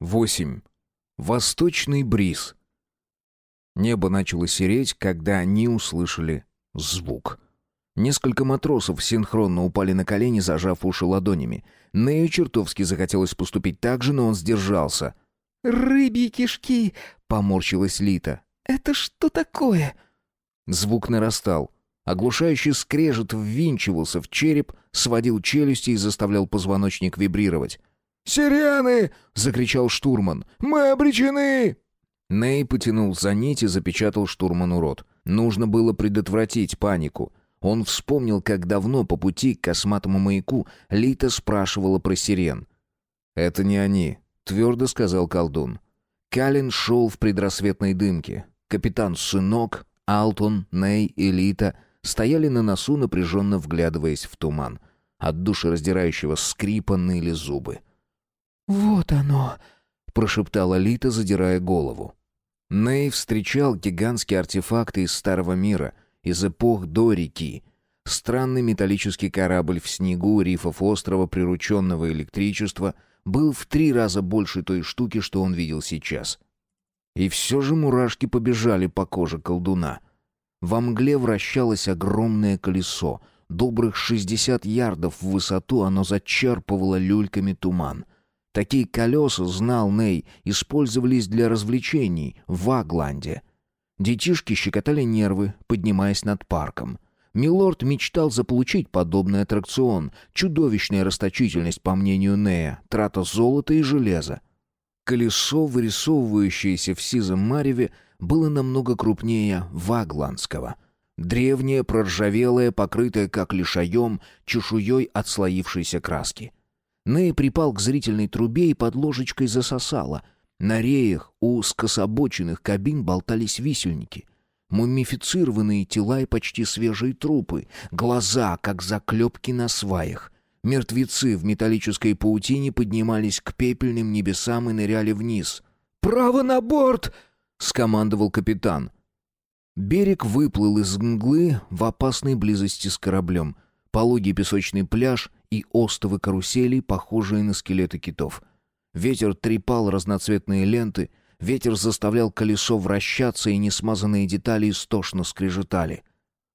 8. Восточный бриз. Небо начало сереть, когда они услышали звук. Несколько матросов синхронно упали на колени, зажав уши ладонями. Нею чертовски захотелось поступить так же, но он сдержался. «Рыбьи кишки!» — поморщилась Лита. «Это что такое?» Звук нарастал. Оглушающий скрежет ввинчивался в череп, сводил челюсти и заставлял позвоночник вибрировать. «Сирены!» — закричал штурман. «Мы обречены!» Ней потянул за нить и запечатал штурману рот. Нужно было предотвратить панику. Он вспомнил, как давно по пути к косматому маяку Лита спрашивала про сирен. «Это не они», — твердо сказал колдун. Калин шел в предрассветной дымке. Капитан Сынок, Алтон, Ней и Лита стояли на носу, напряженно вглядываясь в туман. От душераздирающего скрипа ныли зубы. «Вот оно!» — прошептала Лита, задирая голову. Ней встречал гигантские артефакты из Старого Мира, из эпох до реки. Странный металлический корабль в снегу рифов острова, прирученного электричества, был в три раза больше той штуки, что он видел сейчас. И все же мурашки побежали по коже колдуна. Во мгле вращалось огромное колесо. Добрых шестьдесят ярдов в высоту оно зачерпывало люльками туман. Такие колеса, знал Ней, использовались для развлечений в Агланде. Детишки щекотали нервы, поднимаясь над парком. Милорд мечтал заполучить подобный аттракцион. Чудовищная расточительность, по мнению Нея, трата золота и железа. Колесо, вырисовывающееся в сизом мареве, было намного крупнее вагландского. Древнее, проржавелое, покрытое как лишаем, чешуей отслоившейся краски — Нэй припал к зрительной трубе и под ложечкой засосало. На реях у скособоченных кабин болтались висельники. Мумифицированные тела и почти свежие трупы. Глаза, как заклепки на сваях. Мертвецы в металлической паутине поднимались к пепельным небесам и ныряли вниз. «Право на борт!» — скомандовал капитан. Берег выплыл из мглы в опасной близости с кораблем. Пологий песочный пляж и остовы каруселей, похожие на скелеты китов. Ветер трепал разноцветные ленты, ветер заставлял колесо вращаться, и несмазанные детали истошно скрежетали.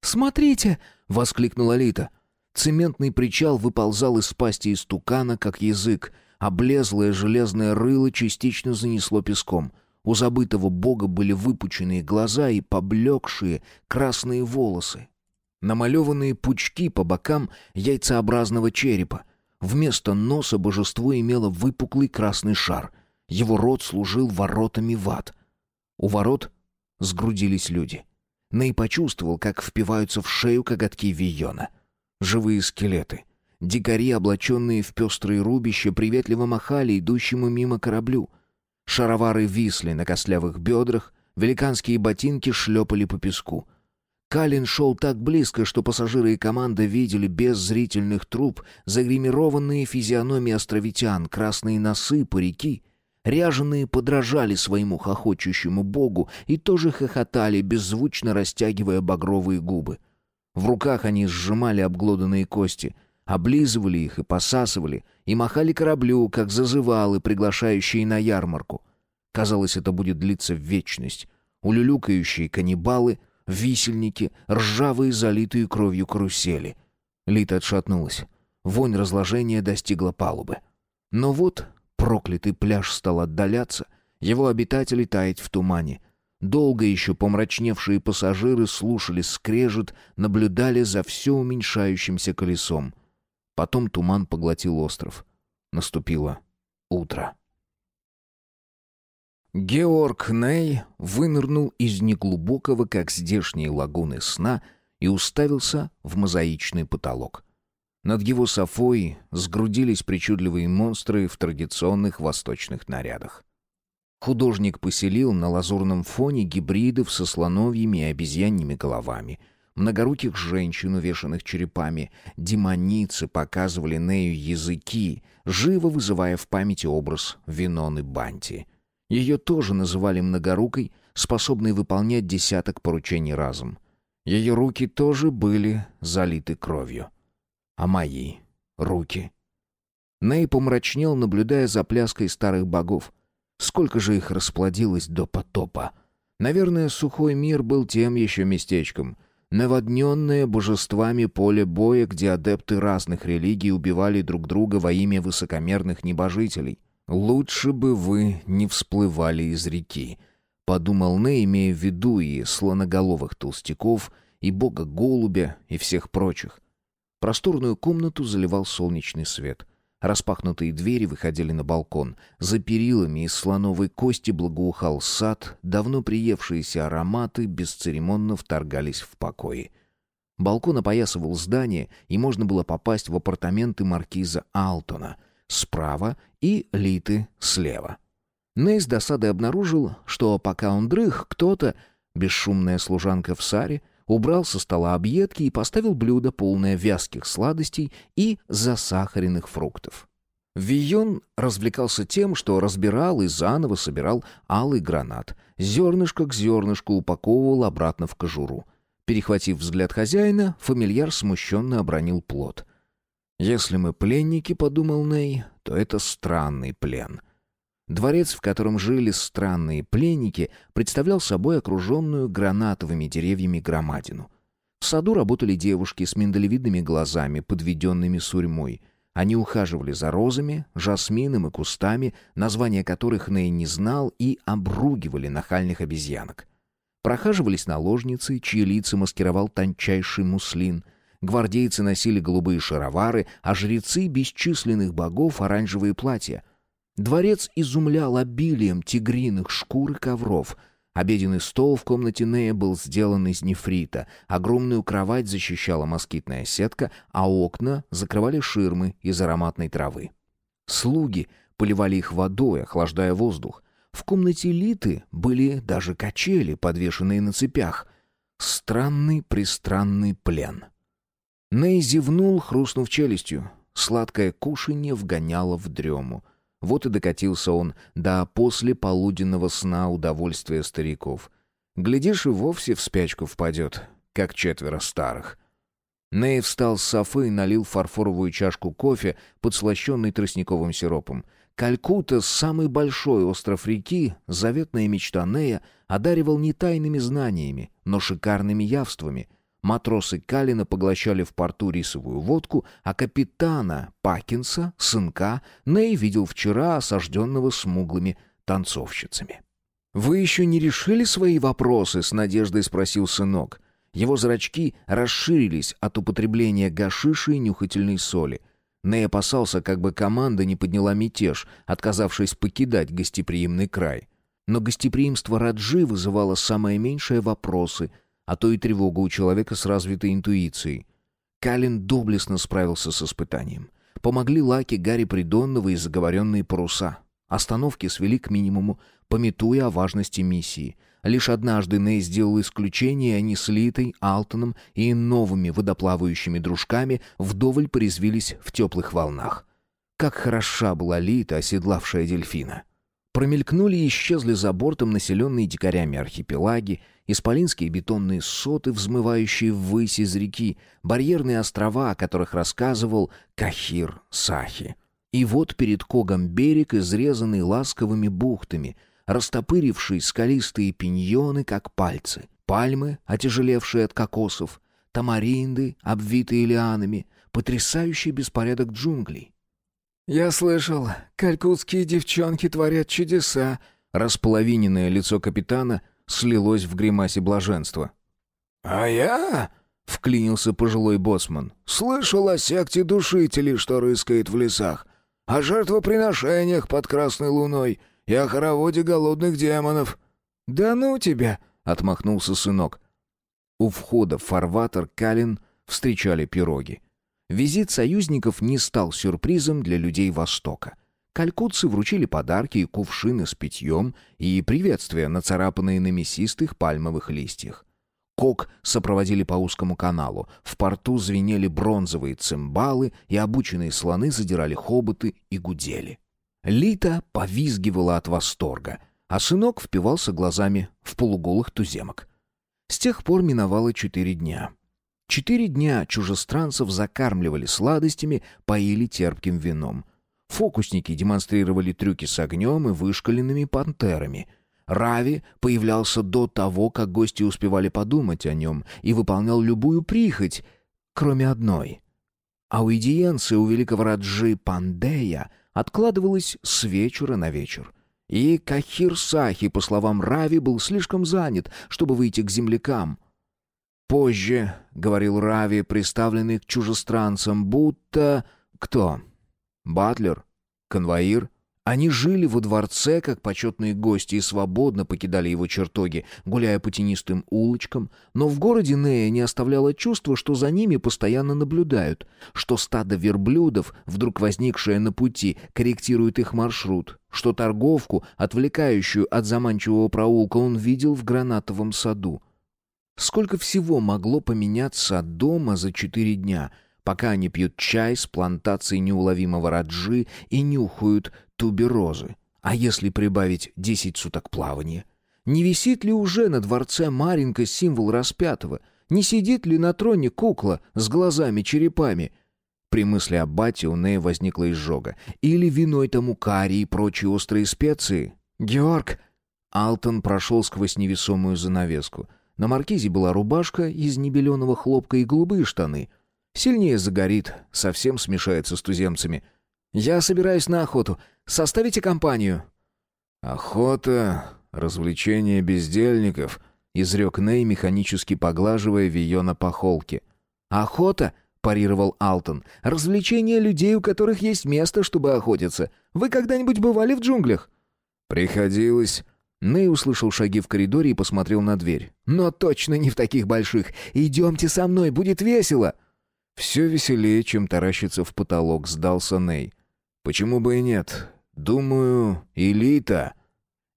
«Смотрите!» — воскликнула Лита. Цементный причал выползал из пасти истукана, как язык. Облезлое железное рыло частично занесло песком. У забытого бога были выпученные глаза и поблекшие красные волосы намалеванные пучки по бокам яйцеобразного черепа. Вместо носа божество имело выпуклый красный шар. Его рот служил воротами в ад. У ворот сгрудились люди. Ней почувствовал, как впиваются в шею коготки Вийона. Живые скелеты. Дикари, облаченные в пестрые рубища, приветливо махали идущему мимо кораблю. Шаровары висли на костлявых бедрах, великанские ботинки шлепали по песку — Калин шел так близко, что пассажиры и команда видели без зрительных труб загримированные физиономии островитян, красные носы, парики. Ряженые подражали своему хохочущему богу и тоже хохотали, беззвучно растягивая багровые губы. В руках они сжимали обглоданные кости, облизывали их и посасывали, и махали кораблю, как зазывалы, приглашающие на ярмарку. Казалось, это будет длиться в вечность. Улюлюкающие каннибалы — висельники, ржавые, залитые кровью карусели. Лита отшатнулась. Вонь разложения достигла палубы. Но вот проклятый пляж стал отдаляться, его обитатели таять в тумане. Долго еще помрачневшие пассажиры слушали скрежет, наблюдали за все уменьшающимся колесом. Потом туман поглотил остров. Наступило утро. Георг Ней вынырнул из неглубокого, как здешние лагуны сна, и уставился в мозаичный потолок. Над его софой сгрудились причудливые монстры в традиционных восточных нарядах. Художник поселил на лазурном фоне гибридов со слоновьими и обезьяньими головами, многоруких женщин, увешанных черепами, демоницы показывали Нею языки, живо вызывая в памяти образ Виноны Банти — ее тоже называли многорукой, способной выполнять десяток поручений разом. Ее руки тоже были залиты кровью. А мои руки? Ней помрачнел, наблюдая за пляской старых богов. Сколько же их расплодилось до потопа? Наверное, сухой мир был тем еще местечком. Наводненное божествами поле боя, где адепты разных религий убивали друг друга во имя высокомерных небожителей. «Лучше бы вы не всплывали из реки», — подумал Ней, имея в виду и слоноголовых толстяков, и бога-голубя, и всех прочих. Просторную комнату заливал солнечный свет. Распахнутые двери выходили на балкон. За перилами из слоновой кости благоухал сад, давно приевшиеся ароматы бесцеремонно вторгались в покои. Балкон опоясывал здание, и можно было попасть в апартаменты маркиза Алтона справа и Литы слева. Ней с досадой обнаружил, что пока он дрых, кто-то, бесшумная служанка в саре, убрал со стола объедки и поставил блюдо, полное вязких сладостей и засахаренных фруктов. Вийон развлекался тем, что разбирал и заново собирал алый гранат, зернышко к зернышку упаковывал обратно в кожуру. Перехватив взгляд хозяина, фамильяр смущенно обронил плод. «Если мы пленники, — подумал Ней, — то это странный плен. Дворец, в котором жили странные пленники, представлял собой окруженную гранатовыми деревьями громадину. В саду работали девушки с миндалевидными глазами, подведенными сурьмой. Они ухаживали за розами, жасмином и кустами, названия которых Ней не знал, и обругивали нахальных обезьянок. Прохаживались наложницы, чьи лица маскировал тончайший муслин. Гвардейцы носили голубые шаровары, а жрецы бесчисленных богов оранжевые платья — Дворец изумлял обилием тигриных шкур и ковров. Обеденный стол в комнате Нея был сделан из нефрита, огромную кровать защищала москитная сетка, а окна закрывали ширмы из ароматной травы. Слуги поливали их водой, охлаждая воздух. В комнате Литы были даже качели, подвешенные на цепях. Странный-пристранный плен. Ней зевнул, хрустнув челюстью. Сладкое кушанье вгоняло в дрему — вот и докатился он до послеполуденного сна удовольствия стариков. Глядишь, и вовсе в спячку впадет, как четверо старых. Ней встал с софы и налил фарфоровую чашку кофе, подслащенный тростниковым сиропом. Калькутта, самый большой остров реки, заветная мечта Нея, одаривал не тайными знаниями, но шикарными явствами — Матросы Калина поглощали в порту рисовую водку, а капитана Пакинса, сынка, Ней видел вчера осажденного смуглыми танцовщицами. «Вы еще не решили свои вопросы?» — с надеждой спросил сынок. Его зрачки расширились от употребления гашиши и нюхательной соли. Ней опасался, как бы команда не подняла мятеж, отказавшись покидать гостеприимный край. Но гостеприимство Раджи вызывало самое меньшее вопросы — а то и тревога у человека с развитой интуицией. Калин доблестно справился с испытанием. Помогли лаки Гарри Придонного и заговоренные паруса. Остановки свели к минимуму, пометуя о важности миссии. Лишь однажды Ней сделал исключение, и они с Литой, Алтоном и новыми водоплавающими дружками вдоволь порезвились в теплых волнах. Как хороша была Лита, оседлавшая дельфина. Промелькнули и исчезли за бортом населенные дикарями архипелаги, исполинские бетонные соты, взмывающие ввысь из реки, барьерные острова, о которых рассказывал Кахир Сахи. И вот перед Когом берег, изрезанный ласковыми бухтами, растопыривший скалистые пиньоны, как пальцы, пальмы, отяжелевшие от кокосов, тамаринды, обвитые лианами, потрясающий беспорядок джунглей. «Я слышал, калькутские девчонки творят чудеса», располовиненное лицо капитана слилось в гримасе блаженства. «А я...» — вклинился пожилой боцман. «Слышал о секте душителей, что рыскает в лесах, о жертвоприношениях под Красной Луной и о хороводе голодных демонов». «Да ну тебя!» — отмахнулся сынок. У входа в фарватер Калин встречали пироги. Визит союзников не стал сюрпризом для людей Востока. Калькутцы вручили подарки и кувшины с питьем и приветствия, нацарапанные на мясистых пальмовых листьях. Кок сопроводили по узкому каналу. В порту звенели бронзовые цимбалы, и обученные слоны задирали хоботы и гудели. Лита повизгивала от восторга, а сынок впивался глазами в полуголых туземок. С тех пор миновало четыре дня — Четыре дня чужестранцев закармливали сладостями, поили терпким вином. Фокусники демонстрировали трюки с огнем и вышкаленными пантерами. Рави появлялся до того, как гости успевали подумать о нем, и выполнял любую прихоть, кроме одной. Аудиенция у великого Раджи Пандея откладывалась с вечера на вечер. И Кахир Сахи, по словам Рави, был слишком занят, чтобы выйти к землякам. «Позже», — говорил Рави, приставленный к чужестранцам, будто... Кто? Батлер? Конвоир? Они жили во дворце, как почетные гости, и свободно покидали его чертоги, гуляя по тенистым улочкам, но в городе Нея не оставляло чувства, что за ними постоянно наблюдают, что стадо верблюдов, вдруг возникшее на пути, корректирует их маршрут, что торговку, отвлекающую от заманчивого проулка, он видел в гранатовом саду. Сколько всего могло поменяться от дома за четыре дня — пока они пьют чай с плантацией неуловимого раджи и нюхают туберозы. А если прибавить десять суток плавания? Не висит ли уже на дворце Маринка символ распятого? Не сидит ли на троне кукла с глазами-черепами? При мысли о бате у Нея возникла изжога. Или виной тому карри и прочие острые специи? «Георг!» Алтон прошел сквозь невесомую занавеску. На маркизе была рубашка из небеленого хлопка и голубые штаны. Сильнее загорит, совсем смешается с туземцами. «Я собираюсь на охоту. Составите компанию». «Охота — развлечение бездельников», — изрек Ней, механически поглаживая Виона по холке. «Охота?» — парировал Алтон. «Развлечение людей, у которых есть место, чтобы охотиться. Вы когда-нибудь бывали в джунглях?» «Приходилось». Ней услышал шаги в коридоре и посмотрел на дверь. «Но точно не в таких больших. Идемте со мной, будет весело!» «Все веселее, чем таращиться в потолок», — сдался Ней. «Почему бы и нет? Думаю, элита...»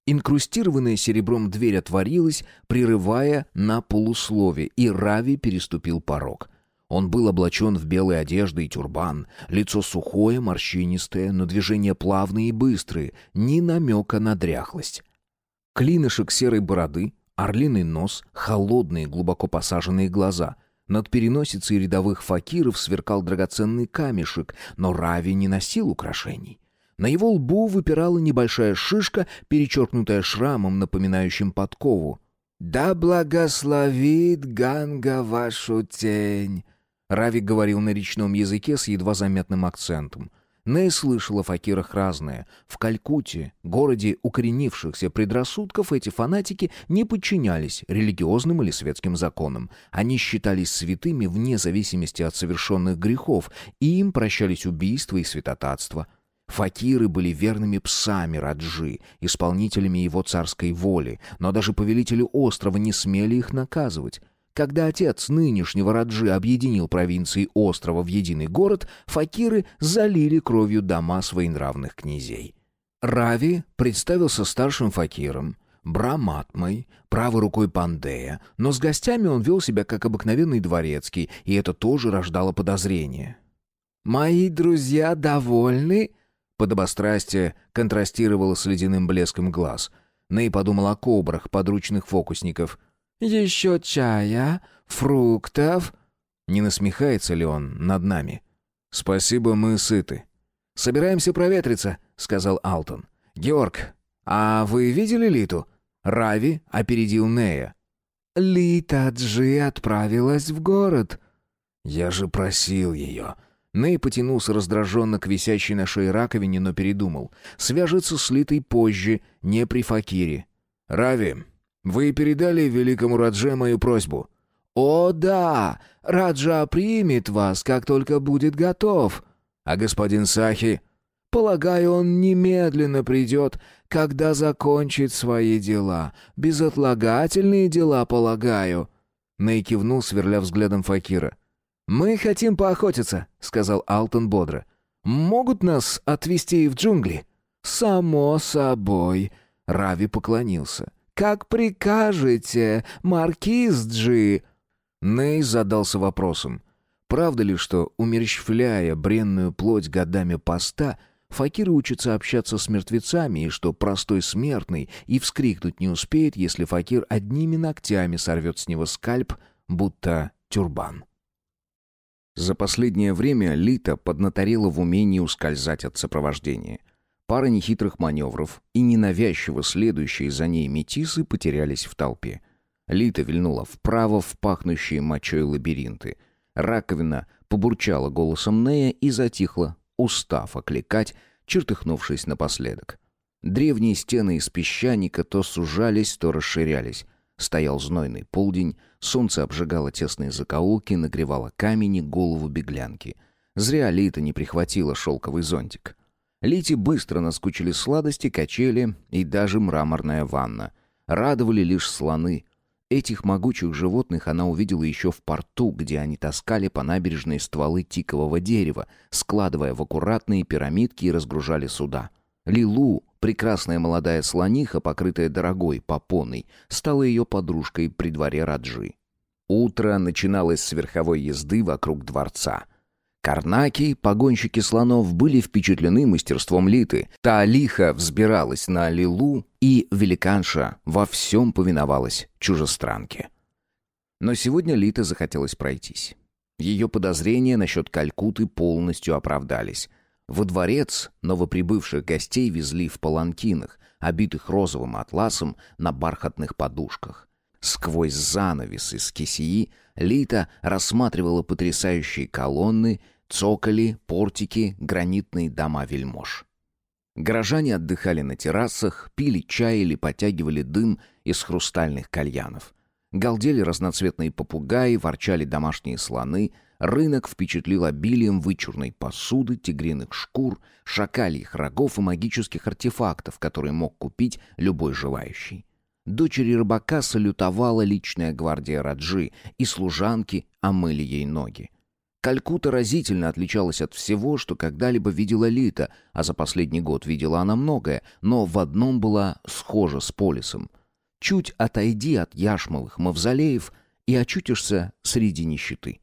Инкрустированная серебром дверь отворилась, прерывая на полуслове, и Рави переступил порог. Он был облачен в белые одежды и тюрбан, лицо сухое, морщинистое, но движения плавные и быстрые, ни намека на дряхлость. Клинышек серой бороды, орлиный нос, холодные, глубоко посаженные глаза — над переносицей рядовых факиров сверкал драгоценный камешек, но Рави не носил украшений. На его лбу выпирала небольшая шишка, перечеркнутая шрамом, напоминающим подкову. «Да благословит Ганга вашу тень!» Рави говорил на речном языке с едва заметным акцентом. Ней слышал о факирах разное. В Калькутте, городе укоренившихся предрассудков, эти фанатики не подчинялись религиозным или светским законам. Они считались святыми вне зависимости от совершенных грехов, и им прощались убийства и святотатство. Факиры были верными псами Раджи, исполнителями его царской воли, но даже повелители острова не смели их наказывать. Когда отец нынешнего Раджи объединил провинции острова в единый город, факиры залили кровью дома своенравных князей. Рави представился старшим факиром, Браматмой, правой рукой Пандея, но с гостями он вел себя как обыкновенный дворецкий, и это тоже рождало подозрение. «Мои друзья довольны?» Подобострастие контрастировало с ледяным блеском глаз. Ней подумал о кобрах, подручных фокусников. «Еще чая? Фруктов?» Не насмехается ли он над нами? «Спасибо, мы сыты». «Собираемся проветриться», — сказал Алтон. «Георг, а вы видели Литу?» Рави опередил Нея. «Лита Джи отправилась в город». «Я же просил ее». Ней потянулся раздраженно к висящей на шее раковине, но передумал. Свяжется с Литой позже, не при Факире. «Рави, вы передали великому Радже мою просьбу?» «О, да! Раджа примет вас, как только будет готов». «А господин Сахи?» «Полагаю, он немедленно придет, когда закончит свои дела. Безотлагательные дела, полагаю». Ней кивнул, сверля взглядом Факира. «Мы хотим поохотиться», — сказал Алтон бодро. «Могут нас отвезти в джунгли?» «Само собой», — Рави поклонился. «Как прикажете, маркиз Джи!» Ней задался вопросом. Правда ли, что, умерщвляя бренную плоть годами поста, факиры учатся общаться с мертвецами, и что простой смертный и вскрикнуть не успеет, если факир одними ногтями сорвет с него скальп, будто тюрбан? За последнее время Лита поднаторела в умении ускользать от сопровождения. Пара нехитрых маневров и ненавязчиво следующие за ней метисы потерялись в толпе. Лита вильнула вправо в пахнущие мочой лабиринты. Раковина побурчала голосом Нея и затихла, устав окликать, чертыхнувшись напоследок. Древние стены из песчаника то сужались, то расширялись. Стоял знойный полдень, солнце обжигало тесные закоулки, нагревало камень и голову беглянки. Зря Лита не прихватила шелковый зонтик. Лите быстро наскучили сладости, качели и даже мраморная ванна. Радовали лишь слоны. Этих могучих животных она увидела еще в порту, где они таскали по набережной стволы тикового дерева, складывая в аккуратные пирамидки и разгружали суда. Лилу, прекрасная молодая слониха, покрытая дорогой попоной, стала ее подружкой при дворе Раджи. Утро начиналось с верховой езды вокруг дворца. Карнаки, погонщики слонов, были впечатлены мастерством Литы. Та лихо взбиралась на Лилу, и великанша во всем повиновалась чужестранке. Но сегодня Лита захотелось пройтись. Ее подозрения насчет Калькуты полностью оправдались. Во дворец новоприбывших гостей везли в паланкинах, обитых розовым атласом на бархатных подушках. Сквозь занавес из кисии Лита рассматривала потрясающие колонны, цоколи, портики, гранитные дома вельмож. Горожане отдыхали на террасах, пили чай или потягивали дым из хрустальных кальянов. Галдели разноцветные попугаи, ворчали домашние слоны — Рынок впечатлил обилием вычурной посуды, тигриных шкур, шакальих рогов и магических артефактов, которые мог купить любой желающий. Дочери рыбака салютовала личная гвардия Раджи, и служанки омыли ей ноги. Калькута разительно отличалась от всего, что когда-либо видела Лита, а за последний год видела она многое, но в одном была схожа с Полисом. Чуть отойди от яшмовых мавзолеев и очутишься среди нищеты.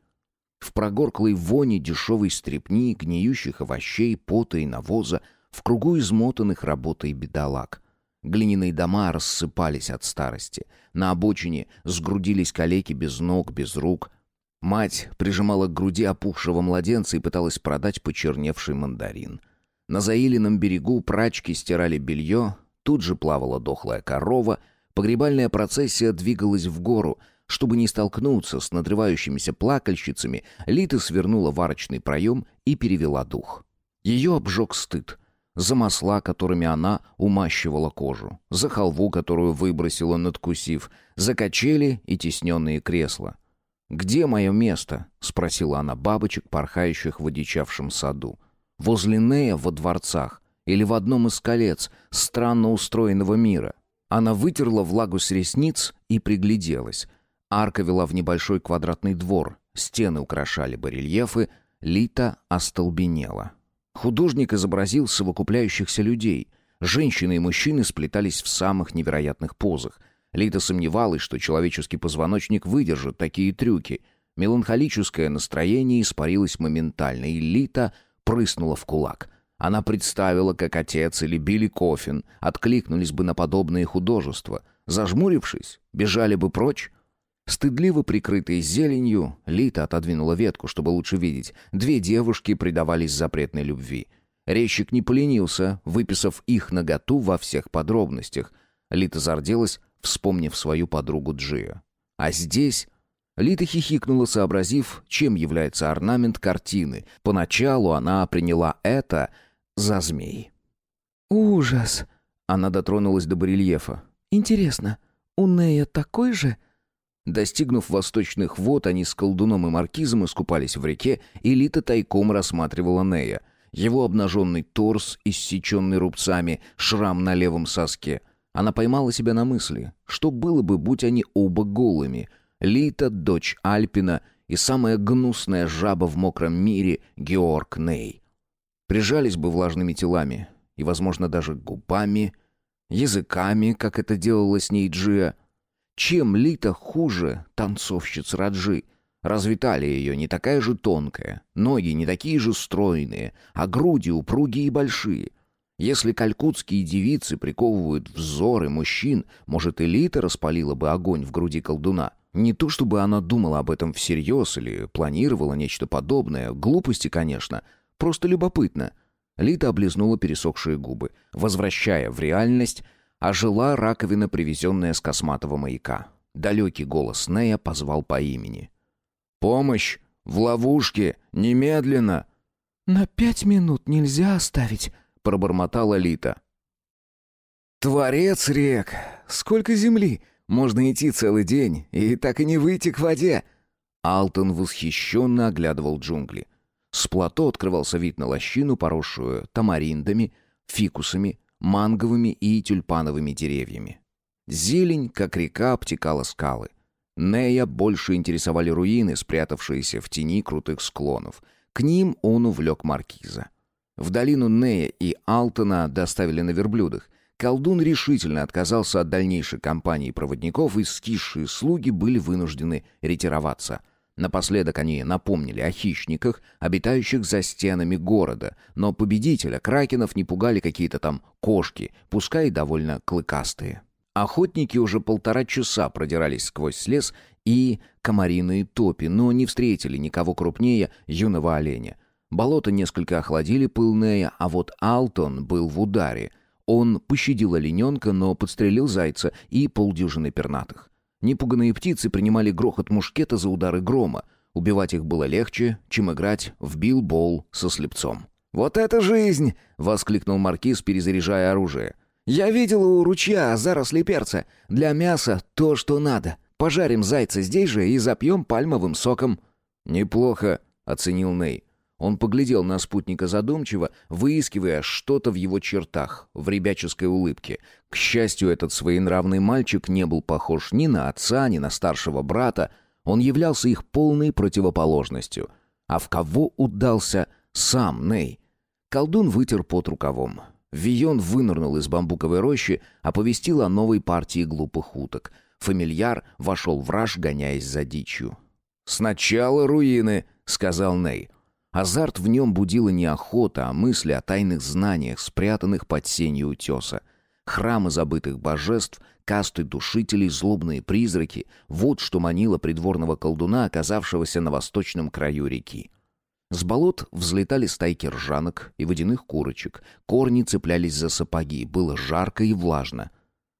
В прогорклой воне дешевой стрепни, гниющих овощей, пота и навоза, в кругу измотанных работой бедолаг. Глиняные дома рассыпались от старости. На обочине сгрудились калеки без ног, без рук. Мать прижимала к груди опухшего младенца и пыталась продать почерневший мандарин. На заиленном берегу прачки стирали белье, тут же плавала дохлая корова, погребальная процессия двигалась в гору — чтобы не столкнуться с надрывающимися плакальщицами, Лита свернула в арочный проем и перевела дух. Ее обжег стыд. За масла, которыми она умащивала кожу, за халву, которую выбросила, надкусив, за качели и тесненные кресла. «Где мое место?» — спросила она бабочек, порхающих в одичавшем саду. «Возле Нея во дворцах или в одном из колец странно устроенного мира?» Она вытерла влагу с ресниц и пригляделась. Арка вела в небольшой квадратный двор, стены украшали барельефы, Лита остолбенела. Художник изобразил совокупляющихся людей. Женщины и мужчины сплетались в самых невероятных позах. Лита сомневалась, что человеческий позвоночник выдержит такие трюки. Меланхолическое настроение испарилось моментально, и Лита прыснула в кулак. Она представила, как отец или Билли Кофин откликнулись бы на подобные художества. Зажмурившись, бежали бы прочь. Стыдливо прикрытые зеленью, Лита отодвинула ветку, чтобы лучше видеть. Две девушки предавались запретной любви. Резчик не поленился, выписав их наготу во всех подробностях. Лита зарделась, вспомнив свою подругу Джио. А здесь... Лита хихикнула, сообразив, чем является орнамент картины. Поначалу она приняла это за змей. «Ужас!» Она дотронулась до барельефа. «Интересно, у Нея такой же?» Достигнув восточных вод, они с колдуном и маркизом искупались в реке, и Лита тайком рассматривала Нея. Его обнаженный торс, иссеченный рубцами, шрам на левом соске. Она поймала себя на мысли, что было бы, будь они оба голыми. Лита, дочь Альпина и самая гнусная жаба в мокром мире Георг Ней. Прижались бы влажными телами, и, возможно, даже губами, языками, как это делала с ней Джия, чем Лита хуже танцовщиц Раджи? Разве талия ее не такая же тонкая, ноги не такие же стройные, а груди упругие и большие? Если калькутские девицы приковывают взоры мужчин, может, Элита распалила бы огонь в груди колдуна? Не то чтобы она думала об этом всерьез или планировала нечто подобное. Глупости, конечно. Просто любопытно. Лита облизнула пересохшие губы, возвращая в реальность, ожила раковина, привезенная с косматого маяка. Далекий голос Нея позвал по имени. «Помощь! В ловушке! Немедленно!» «На пять минут нельзя оставить», — пробормотала Лита. «Творец рек! Сколько земли! Можно идти целый день и так и не выйти к воде!» Алтон восхищенно оглядывал джунгли. С плато открывался вид на лощину, поросшую тамариндами, фикусами, манговыми и тюльпановыми деревьями. Зелень, как река, обтекала скалы. Нея больше интересовали руины, спрятавшиеся в тени крутых склонов. К ним он увлек маркиза. В долину Нея и Алтона доставили на верблюдах. Колдун решительно отказался от дальнейшей кампании проводников, и скисшие слуги были вынуждены ретироваться. Напоследок они напомнили о хищниках, обитающих за стенами города, но победителя кракенов не пугали какие-то там кошки, пускай и довольно клыкастые. Охотники уже полтора часа продирались сквозь лес и комариные топи, но не встретили никого крупнее юного оленя. Болото несколько охладили пыл Нея, а вот Алтон был в ударе. Он пощадил олененка, но подстрелил зайца и полдюжины пернатых. Непуганные птицы принимали грохот мушкета за удары грома. Убивать их было легче, чем играть в билбол со слепцом. «Вот это жизнь!» — воскликнул маркиз, перезаряжая оружие. Я видел у ручья заросли перца. Для мяса то, что надо. Пожарим зайца здесь же и запьем пальмовым соком». «Неплохо», — оценил Ней. Он поглядел на спутника задумчиво, выискивая что-то в его чертах, в ребяческой улыбке. К счастью, этот своенравный мальчик не был похож ни на отца, ни на старшего брата. Он являлся их полной противоположностью. А в кого удался сам Ней? Колдун вытер под рукавом. Вион вынырнул из бамбуковой рощи, оповестил о новой партии глупых уток. Фамильяр вошел в раж, гоняясь за дичью. «Сначала руины», — сказал Ней. Азарт в нем будила не охота, а мысли о тайных знаниях, спрятанных под сенью утеса. Храмы забытых божеств, касты душителей, злобные призраки — вот что манило придворного колдуна, оказавшегося на восточном краю реки. С болот взлетали стайки ржанок и водяных курочек. Корни цеплялись за сапоги. Было жарко и влажно.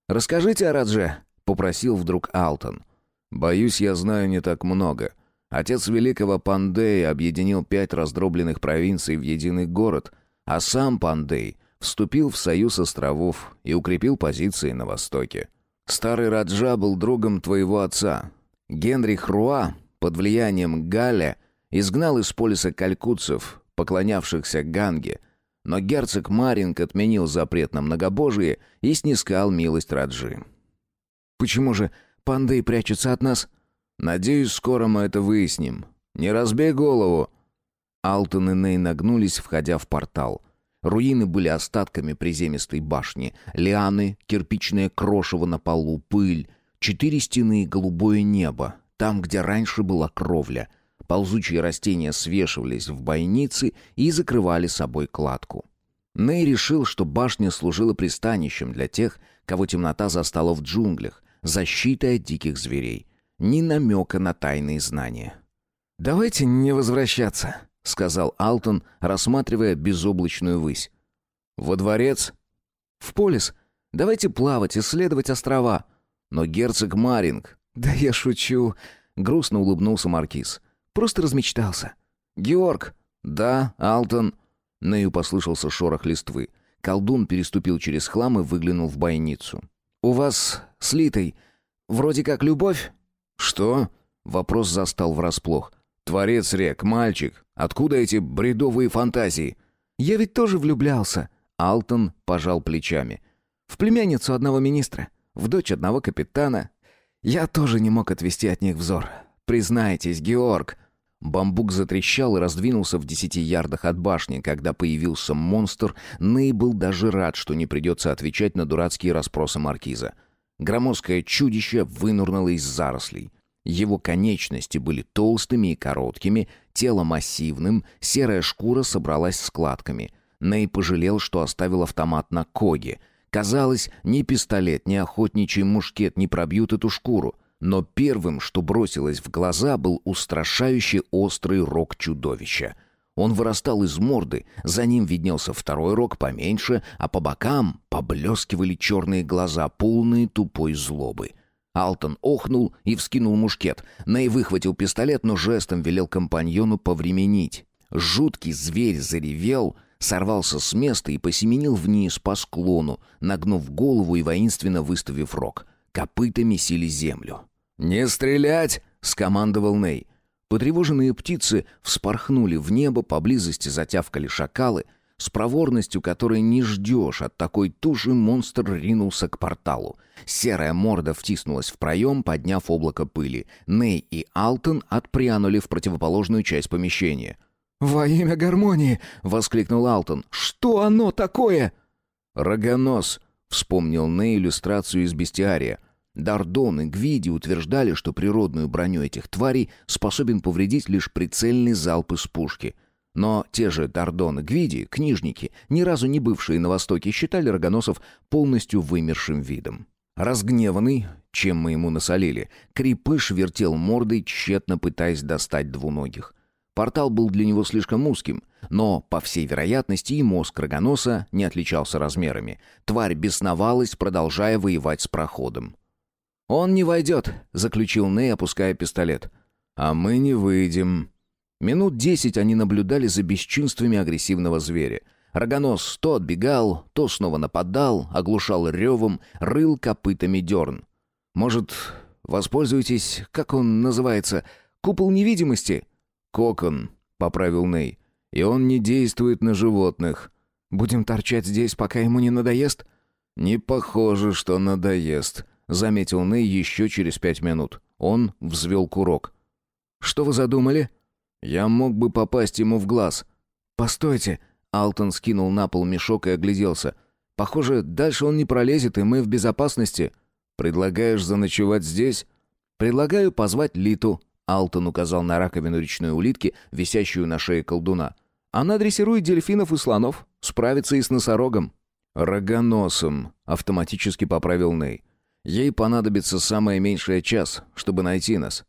«Расскажите о Радже», — попросил вдруг Алтон. «Боюсь, я знаю не так много. Отец великого Пандея объединил пять раздробленных провинций в единый город, а сам Пандей вступил в союз островов и укрепил позиции на востоке. Старый Раджа был другом твоего отца. Генрих Руа под влиянием Галя изгнал из полиса калькутцев, поклонявшихся Ганге, но герцог Маринг отменил запрет на многобожие и снискал милость Раджи. «Почему же Пандей прячется от нас?» «Надеюсь, скоро мы это выясним. Не разбей голову!» Алтон и Ней нагнулись, входя в портал. Руины были остатками приземистой башни. Лианы, кирпичное крошево на полу, пыль, четыре стены и голубое небо, там, где раньше была кровля — Ползучие растения свешивались в бойницы и закрывали собой кладку. Ней решил, что башня служила пристанищем для тех, кого темнота застала в джунглях, защитой от диких зверей. Ни намека на тайные знания. «Давайте не возвращаться», — сказал Алтон, рассматривая безоблачную высь. «Во дворец?» «В полис. Давайте плавать, исследовать острова». «Но герцог Маринг...» «Да я шучу», — грустно улыбнулся Маркиз. Просто размечтался. «Георг!» «Да, Алтон!» Нею послышался шорох листвы. Колдун переступил через хлам и выглянул в бойницу. «У вас с Литой вроде как любовь?» «Что?» Вопрос застал врасплох. «Творец рек, мальчик, откуда эти бредовые фантазии?» «Я ведь тоже влюблялся». Алтон пожал плечами. «В племянницу одного министра, в дочь одного капитана. Я тоже не мог отвести от них взор. Признайтесь, Георг, Бамбук затрещал и раздвинулся в десяти ярдах от башни. Когда появился монстр, Ней был даже рад, что не придется отвечать на дурацкие расспросы маркиза. Громоздкое чудище вынурнуло из зарослей. Его конечности были толстыми и короткими, тело массивным, серая шкура собралась складками. Ней пожалел, что оставил автомат на коге. Казалось, ни пистолет, ни охотничий мушкет не пробьют эту шкуру. Но первым, что бросилось в глаза, был устрашающий острый рог чудовища. Он вырастал из морды, за ним виднелся второй рог поменьше, а по бокам поблескивали черные глаза, полные тупой злобы. Алтон охнул и вскинул мушкет. Ней выхватил пистолет, но жестом велел компаньону повременить. Жуткий зверь заревел, сорвался с места и посеменил вниз по склону, нагнув голову и воинственно выставив рог. Копытами сили землю. «Не стрелять!» — скомандовал Ней. Потревоженные птицы вспорхнули в небо, поблизости затявкали шакалы. С проворностью, которой не ждешь от такой туши, монстр ринулся к порталу. Серая морда втиснулась в проем, подняв облако пыли. Ней и Алтон отпрянули в противоположную часть помещения. «Во имя гармонии!» — воскликнул Алтон. «Что оно такое?» «Рогонос», — вспомнил Ней иллюстрацию из бестиария. Дардон и Гвиди утверждали, что природную броню этих тварей способен повредить лишь прицельный залп из пушки. Но те же Дардон и Гвиди, книжники, ни разу не бывшие на Востоке, считали рогоносов полностью вымершим видом. Разгневанный, чем мы ему насолили, Крепыш вертел мордой, тщетно пытаясь достать двуногих. Портал был для него слишком узким, но, по всей вероятности, и мозг рогоноса не отличался размерами. Тварь бесновалась, продолжая воевать с проходом. «Он не войдет», — заключил Ней, опуская пистолет. «А мы не выйдем». Минут десять они наблюдали за бесчинствами агрессивного зверя. Рогонос то отбегал, то снова нападал, оглушал ревом, рыл копытами дерн. «Может, воспользуйтесь, как он называется, купол невидимости?» «Кокон», — поправил Ней. «И он не действует на животных». «Будем торчать здесь, пока ему не надоест?» «Не похоже, что надоест», — заметил Ней еще через пять минут. Он взвел курок. «Что вы задумали?» «Я мог бы попасть ему в глаз». «Постойте!» — Алтон скинул на пол мешок и огляделся. «Похоже, дальше он не пролезет, и мы в безопасности». «Предлагаешь заночевать здесь?» «Предлагаю позвать Литу». Алтон указал на раковину речной улитки, висящую на шее колдуна. «Она дрессирует дельфинов и слонов. Справится и с носорогом». «Рогоносом», — автоматически поправил Ней. Ей понадобится самое меньшее час, чтобы найти нас.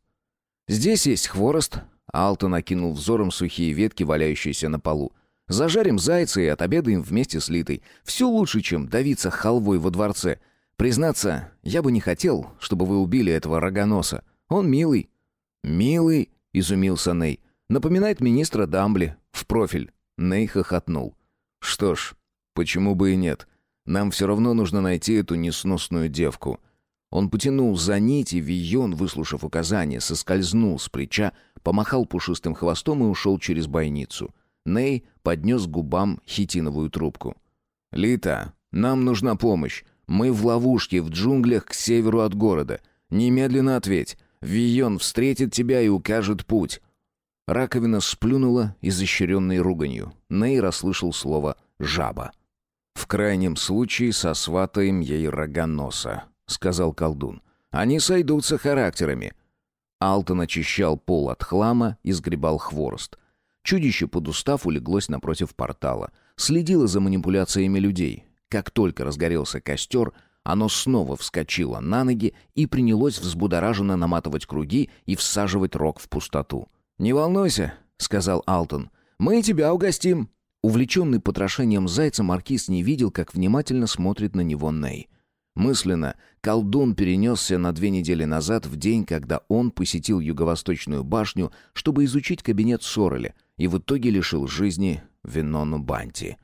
Здесь есть хворост. Алтон накинул взором сухие ветки, валяющиеся на полу. Зажарим зайца и отобедаем вместе с Литой. Все лучше, чем давиться халвой во дворце. Признаться, я бы не хотел, чтобы вы убили этого рогоноса. Он милый. Милый, изумился Ней. Напоминает министра Дамбли в профиль. Ней хохотнул. Что ж, почему бы и нет? Нам все равно нужно найти эту несносную девку. Он потянул за нить, и Вийон, выслушав указание, соскользнул с плеча, помахал пушистым хвостом и ушел через бойницу. Ней поднес к губам хитиновую трубку. «Лита, нам нужна помощь. Мы в ловушке в джунглях к северу от города. Немедленно ответь. Вийон встретит тебя и укажет путь». Раковина сплюнула изощренной руганью. Ней расслышал слово «жаба». «В крайнем случае сосватаем ей рогоноса», — сказал колдун. «Они сойдутся характерами». Алтон очищал пол от хлама и сгребал хворост. Чудище, подустав, улеглось напротив портала. Следило за манипуляциями людей. Как только разгорелся костер, оно снова вскочило на ноги и принялось взбудораженно наматывать круги и всаживать рог в пустоту. «Не волнуйся», — сказал Алтон. «Мы тебя угостим». Увлеченный потрошением зайца, маркиз не видел, как внимательно смотрит на него Ней. Мысленно колдун перенесся на две недели назад в день, когда он посетил Юго-Восточную башню, чтобы изучить кабинет Сореля, и в итоге лишил жизни Винону Банти.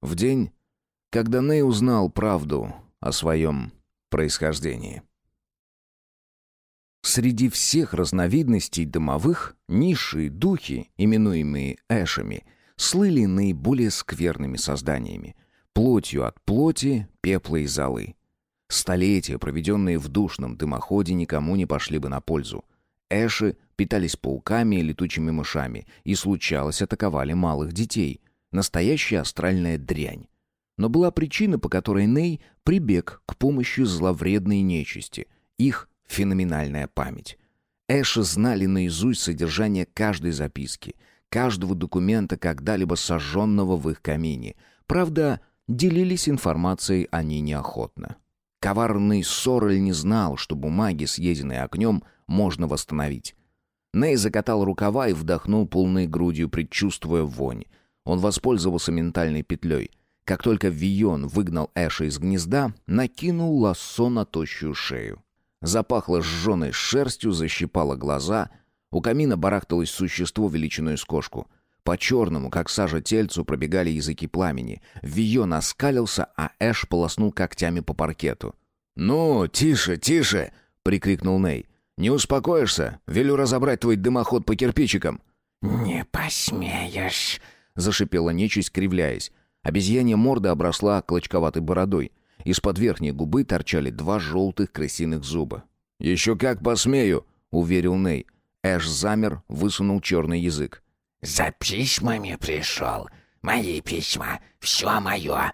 В день, когда Ней узнал правду о своем происхождении. Среди всех разновидностей домовых низшие духи, именуемые эшами, слыли наиболее скверными созданиями, плотью от плоти, пепла и золы. Столетия, проведенные в душном дымоходе, никому не пошли бы на пользу. Эши питались пауками и летучими мышами, и, случалось, атаковали малых детей. Настоящая астральная дрянь. Но была причина, по которой Ней прибег к помощи зловредной нечисти. Их феноменальная память. Эши знали наизусть содержание каждой записки, каждого документа, когда-либо сожженного в их камине. Правда, делились информацией они неохотно. Коварный Сорель не знал, что бумаги, съеденные огнем, можно восстановить. Ней закатал рукава и вдохнул полной грудью, предчувствуя вонь. Он воспользовался ментальной петлей. Как только Вион выгнал Эша из гнезда, накинул лассо на тощую шею. Запахло сжженной шерстью, защипало глаза. У камина барахталось существо величиной с кошку. По черному, как сажа тельцу, пробегали языки пламени. Вион оскалился, а Эш полоснул когтями по паркету. «Ну, тише, тише!» — прикрикнул Ней. «Не успокоишься? Велю разобрать твой дымоход по кирпичикам». «Не посмеешь!» — зашипела нечисть, кривляясь. Обезьянья морда обросла клочковатой бородой. Из-под верхней губы торчали два желтых крысиных зуба. «Еще как посмею!» — уверил Ней. Эш замер, высунул черный язык. «За письмами пришел. Мои письма. Все мое».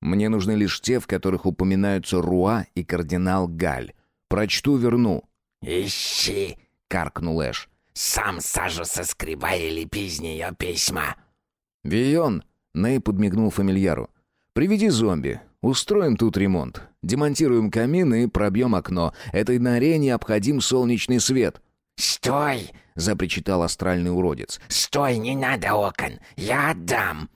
«Мне нужны лишь те, в которых упоминаются Руа и кардинал Галь. Прочту, верну». «Ищи!» — каркнул Эш. «Сам сажу соскребай или лепи нее письма». «Вион!» — Ней подмигнул фамильяру. «Приведи зомби. Устроим тут ремонт. Демонтируем камин и пробьем окно. Этой норе необходим солнечный свет». «Стой!» — запричитал астральный уродец. «Стой, не надо окон! Я отдам!»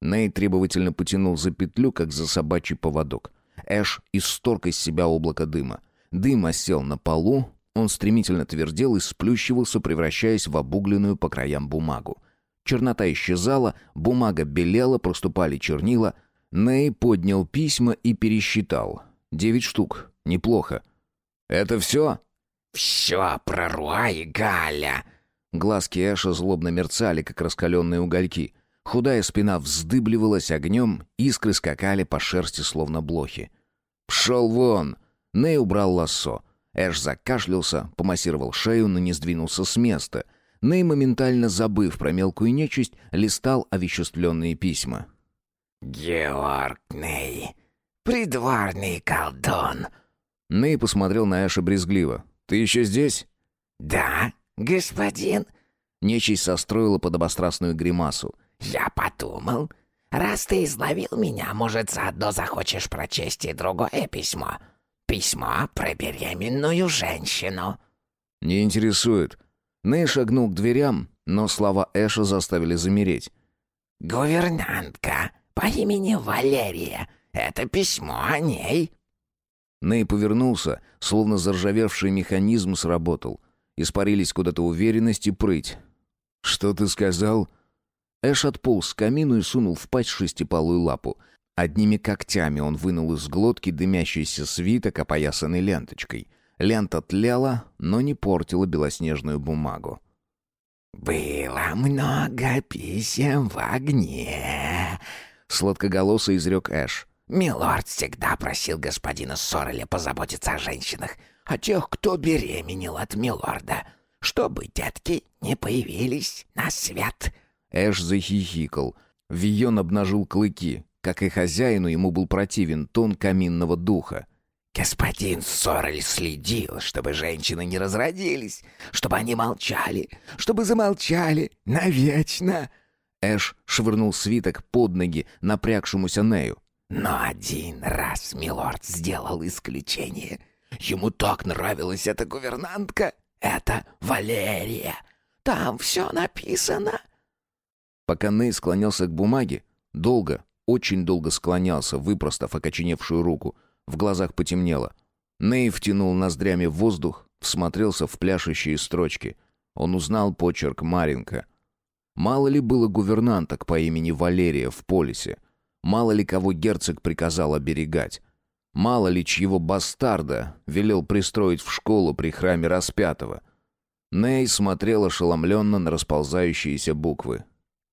Ней требовательно потянул за петлю, как за собачий поводок. Эш исторг из себя облако дыма. Дым осел на полу, он стремительно твердел и сплющивался, превращаясь в обугленную по краям бумагу. Чернота исчезала, бумага белела, проступали чернила. Ней поднял письма и пересчитал. Девять штук. Неплохо. «Это все?» «Все про Руа и Галя!» Глазки Эша злобно мерцали, как раскаленные угольки. Худая спина вздыбливалась огнем, искры скакали по шерсти, словно блохи. «Пшел вон!» Ней убрал лассо. Эш закашлялся, помассировал шею, но не сдвинулся с места. Ней, моментально забыв про мелкую нечисть, листал овеществленные письма. «Георг Ней, придворный колдун!» Ней посмотрел на Эша брезгливо. «Ты еще здесь?» «Да, господин». Нечисть состроила подобострастную гримасу. «Я подумал, раз ты изловил меня, может, заодно захочешь прочесть и другое письмо. Письмо про беременную женщину». «Не интересует». Ней шагнул к дверям, но слова Эша заставили замереть. «Гувернантка по имени Валерия. Это письмо о ней». Ней повернулся, словно заржавевший механизм сработал. Испарились куда-то уверенность и прыть. «Что ты сказал?» Эш отполз к камину и сунул в пасть шестипалую лапу. Одними когтями он вынул из глотки дымящийся свиток, опоясанный ленточкой. Лента тлела, но не портила белоснежную бумагу. «Было много писем в огне», — сладкоголосо изрек Эш. Милорд всегда просил господина Сорреля позаботиться о женщинах, о тех, кто беременел от милорда, чтобы детки не появились на свет». Эш захихикал. Вион обнажил клыки. Как и хозяину, ему был противен тон каминного духа. «Господин Сорель следил, чтобы женщины не разродились, чтобы они молчали, чтобы замолчали навечно!» Эш швырнул свиток под ноги напрягшемуся Нею. Но один раз милорд сделал исключение. Ему так нравилась эта гувернантка. Это Валерия. Там все написано. Пока Ней склонялся к бумаге, долго, очень долго склонялся, выпростав окоченевшую руку. В глазах потемнело. Ней втянул ноздрями воздух, всмотрелся в пляшущие строчки. Он узнал почерк Маринка. Мало ли было гувернанток по имени Валерия в полисе — Мало ли кого герцог приказал оберегать. Мало ли чьего бастарда велел пристроить в школу при храме распятого. Ней смотрел ошеломленно на расползающиеся буквы.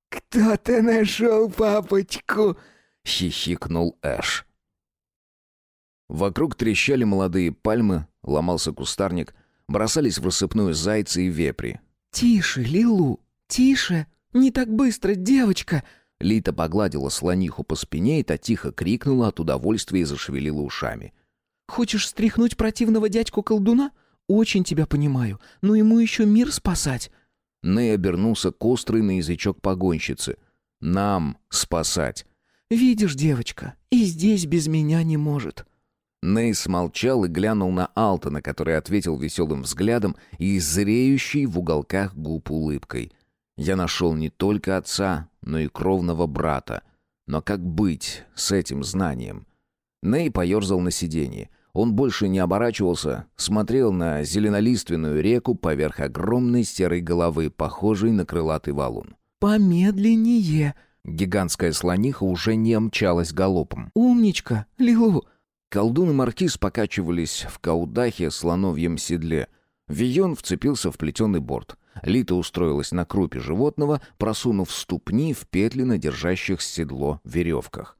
«Кто ты нашел папочку?» — хихикнул Эш. Вокруг трещали молодые пальмы, ломался кустарник, бросались в рассыпную зайцы и вепри. «Тише, Лилу, тише! Не так быстро, девочка!» Лита погладила слониху по спине, и та тихо крикнула от удовольствия и зашевелила ушами. «Хочешь стряхнуть противного дядьку-колдуна? Очень тебя понимаю, но ему еще мир спасать». Ней обернулся к острый на язычок погонщицы. «Нам спасать». «Видишь, девочка, и здесь без меня не может». Ней смолчал и глянул на Алтона, который ответил веселым взглядом и зреющей в уголках губ улыбкой. «Я нашел не только отца, но и кровного брата. Но как быть с этим знанием?» Ней поерзал на сиденье. Он больше не оборачивался, смотрел на зеленолиственную реку поверх огромной серой головы, похожей на крылатый валун. «Помедленнее!» Гигантская слониха уже не мчалась галопом. «Умничка, Лилу!» Колдун и маркиз покачивались в каудахе слоновьем седле. Вион вцепился в плетеный борт. Лита устроилась на крупе животного, просунув ступни в петли на держащих седло веревках.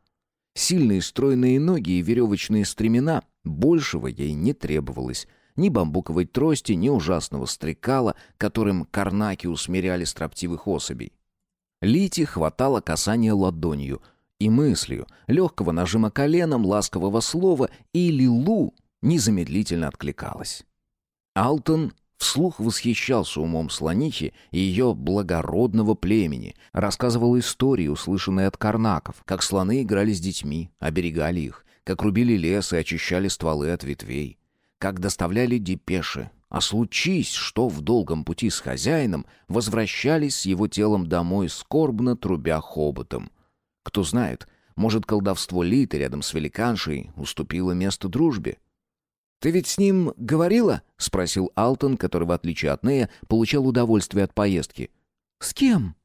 Сильные стройные ноги и веревочные стремена, большего ей не требовалось. Ни бамбуковой трости, ни ужасного стрекала, которым карнаки усмиряли строптивых особей. Лите хватало касания ладонью и мыслью, легкого нажима коленом, ласкового слова, и Лилу незамедлительно откликалась. Алтон вслух восхищался умом слонихи и ее благородного племени, рассказывал истории, услышанные от карнаков, как слоны играли с детьми, оберегали их, как рубили лес и очищали стволы от ветвей, как доставляли депеши, а случись, что в долгом пути с хозяином возвращались с его телом домой скорбно трубя хоботом. Кто знает, может, колдовство Литы рядом с великаншей уступило место дружбе. «Ты ведь с ним говорила?» — спросил Алтон, который, в отличие от Нея, получал удовольствие от поездки. «С кем?»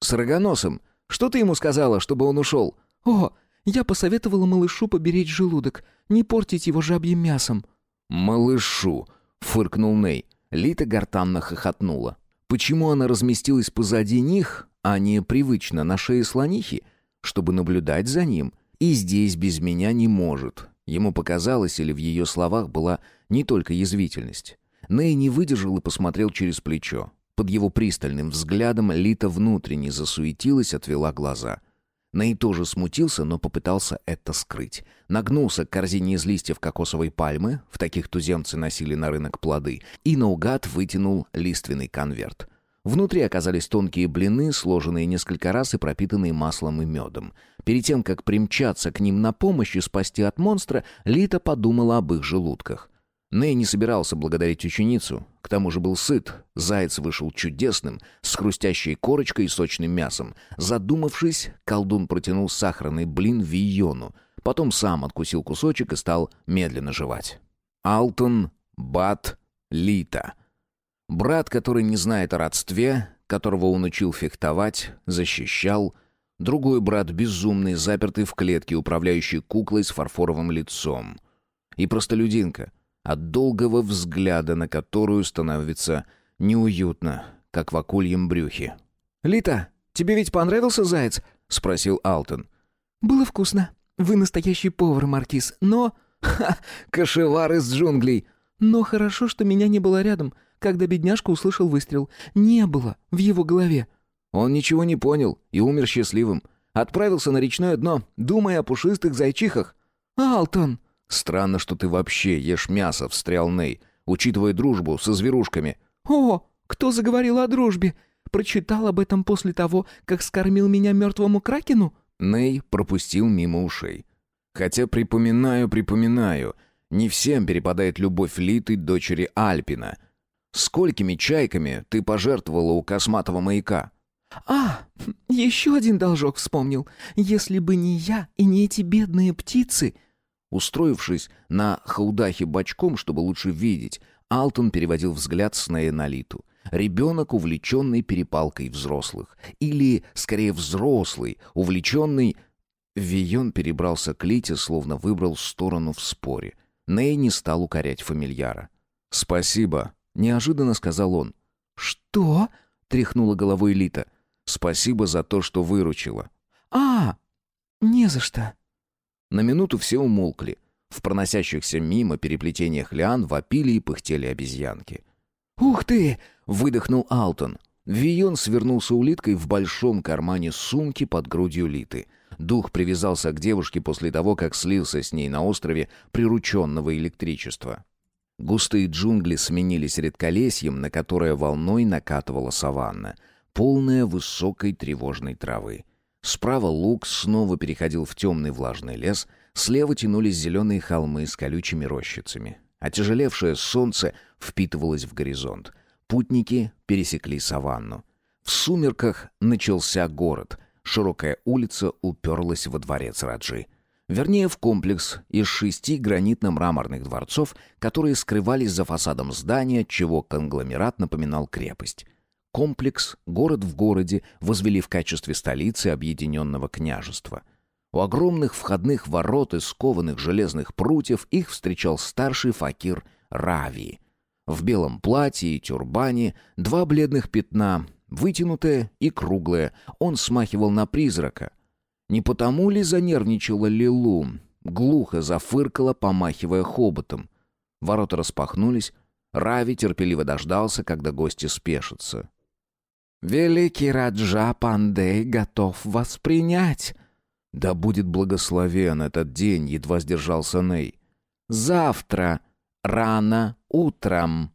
«С Рогоносом. Что ты ему сказала, чтобы он ушел?» «О, я посоветовала малышу поберечь желудок, не портить его жабьим мясом». «Малышу!» — фыркнул Ней. Лита гортанно хохотнула. Почему она разместилась позади них, а не привычно на шее слонихи? Чтобы наблюдать за ним. И здесь без меня не может. Ему показалось, или в ее словах была не только язвительность. Ней не выдержал и посмотрел через плечо. Под его пристальным взглядом Лита внутренне засуетилась, отвела глаза. Ней тоже смутился, но попытался это скрыть. Нагнулся к корзине из листьев кокосовой пальмы, в таких туземцы носили на рынок плоды, и наугад вытянул лиственный конверт. Внутри оказались тонкие блины, сложенные несколько раз и пропитанные маслом и медом. Перед тем, как примчаться к ним на помощь и спасти от монстра, Лита подумала об их желудках. Ней не собирался благодарить ученицу, к тому же был сыт. Заяц вышел чудесным, с хрустящей корочкой и сочным мясом. Задумавшись, колдун протянул сахарный блин Вийону, потом сам откусил кусочек и стал медленно жевать. Алтон Бат Лита. Брат, который не знает о родстве, которого он учил фехтовать, защищал. Другой брат безумный, запертый в клетке, управляющий куклой с фарфоровым лицом. И простолюдинка, от долгого взгляда на которую становится неуютно, как в акульем брюхе. «Лита, тебе ведь понравился заяц?» — спросил Алтон. «Было вкусно. Вы настоящий повар, Маркиз, но...» «Ха! Кошевар из джунглей!» «Но хорошо, что меня не было рядом, когда бедняжка услышал выстрел. Не было в его голове». Он ничего не понял и умер счастливым. Отправился на речное дно, думая о пушистых зайчихах. «Алтон!» «Странно, что ты вообще ешь мясо», — встрял Ней, учитывая дружбу со зверушками. «О, кто заговорил о дружбе? Прочитал об этом после того, как скормил меня мертвому кракену?» Ней пропустил мимо ушей. «Хотя припоминаю, припоминаю, не всем перепадает любовь Литы, дочери Альпина. Сколькими чайками ты пожертвовала у косматого маяка?» «А, еще один должок вспомнил. Если бы не я и не эти бедные птицы...» Устроившись на хаудахе бочком, чтобы лучше видеть, Алтон переводил взгляд с Нея на Литу. Ребенок, увлеченный перепалкой взрослых. Или, скорее, взрослый, увлеченный... Вион перебрался к Лите, словно выбрал сторону в споре. Ней не стал укорять фамильяра. «Спасибо», — неожиданно сказал он. «Что?» — тряхнула головой Лита. «Спасибо за то, что выручила». «А, не за что». На минуту все умолкли. В проносящихся мимо переплетениях лиан вопили и пыхтели обезьянки. «Ух ты!» — выдохнул Алтон. Вион свернулся улиткой в большом кармане сумки под грудью Литы. Дух привязался к девушке после того, как слился с ней на острове прирученного электричества. Густые джунгли сменились редколесьем, на которое волной накатывала саванна, полная высокой тревожной травы. Справа луг снова переходил в темный влажный лес, Слева тянулись зеленые холмы с колючими рощицами. Отяжелевшее солнце впитывалось в горизонт. Путники пересекли саванну. В сумерках начался город. Широкая улица уперлась во дворец Раджи. Вернее, в комплекс из шести гранитно-мраморных дворцов, которые скрывались за фасадом здания, чего конгломерат напоминал крепость. Комплекс, город в городе, возвели в качестве столицы объединенного княжества. У огромных входных ворот из скованных железных прутьев их встречал старший факир Рави. В белом платье и тюрбане два бледных пятна, вытянутое и круглое, он смахивал на призрака. Не потому ли занервничала Лилу? Глухо зафыркала, помахивая хоботом. Ворота распахнулись. Рави терпеливо дождался, когда гости спешатся. «Великий Раджа Пандей готов вас принять!» «Да будет благословен этот день!» — едва сдержался Ней. «Завтра, рано утром!»